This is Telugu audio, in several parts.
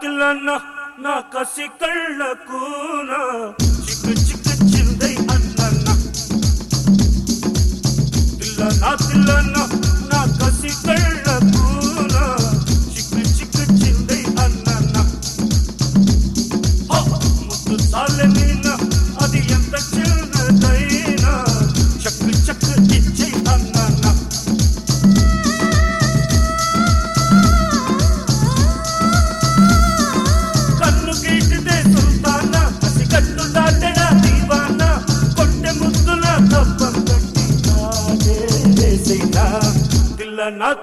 పిల్లన్న నా కసి కళ్ళకు నా చిక్కు చిక్కు చిందై అన్నన్న పిల్లన్న పిల్లన్న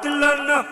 لنا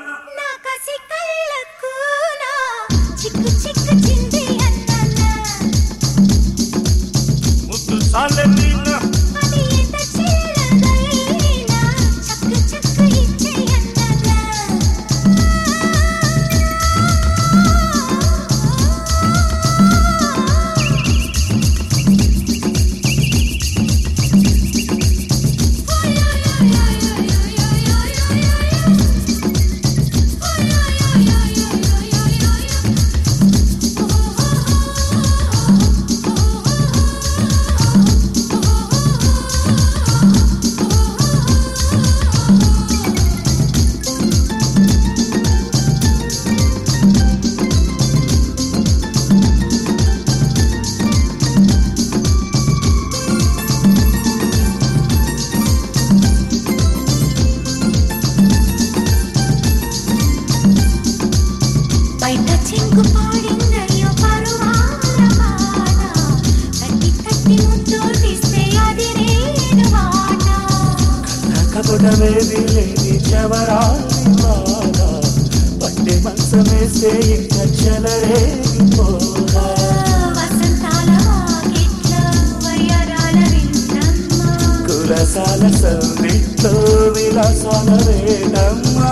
కపటమేది లేని చవరాలి బాధ. పట్టె మంచమేస్తే ఇంకా చెలరేగిపోదా వసంతాల కులసాల సందిట్లో విలాసాల రేణమ్మా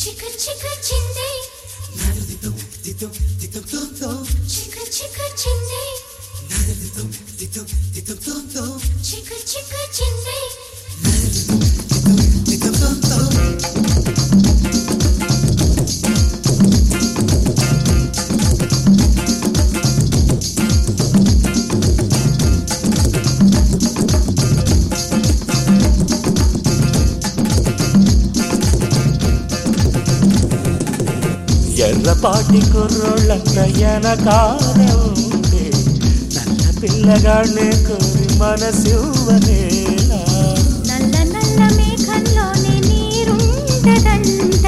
చిక్కు చిక్కు చిందే చిక్కు చిక్కు చిందే చిక్కు చిక్కు చిందే ఎర్రపాటి కుర్రోళ్ళంత వెనకాల ఉంటే నల్ల పిల్లగానే కోరి మనసివ్వనేలా నల్ల నల్ల మేఘంలోనే నీరుండదంట.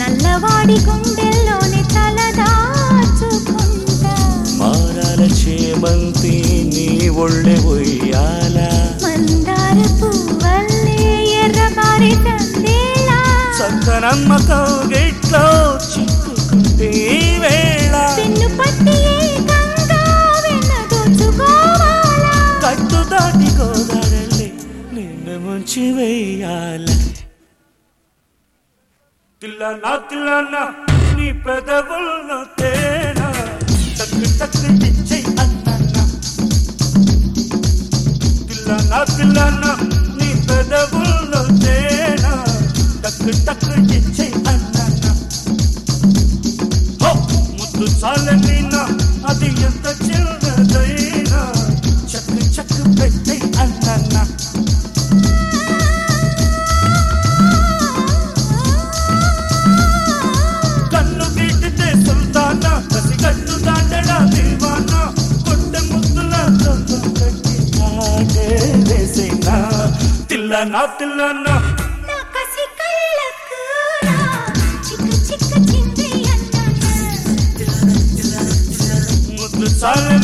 నల్లవాడి గుండెల్లోనే తలదాచుకుంటా మారాల చేమంతి నీ ఒళ్ళె ఉయ్యాల మందార పువ్వల్లే ఎర్రబారి తందేలా సక్కనమ్మ కౌగిట్లో ఈ వేళ కట్టు దాటి గోదావరి నిన్ను ముంచి వేయాల. తిల్లనా తిల్లనా నీ పెదవుల్లో తేనా? తక్కు తక్కు ఇచ్చే అన్న తిల్లనా తిల్లనా నీ పెదవుల్లో తేనా? టక్కు టక్కు ఇచ్చే సాలనీనా? అది ఎంత చిన్నదైనా? చక్ చక్ పెట్టి అన్నా కన్ను వీటితే సుల్తానా? కసి కన్ను దాటడా దివానా? కొట్ట ముద్దుల తొందర కట్టి ఆడే వేసేనా? తిల్లనా తిల్లనా? Sorry.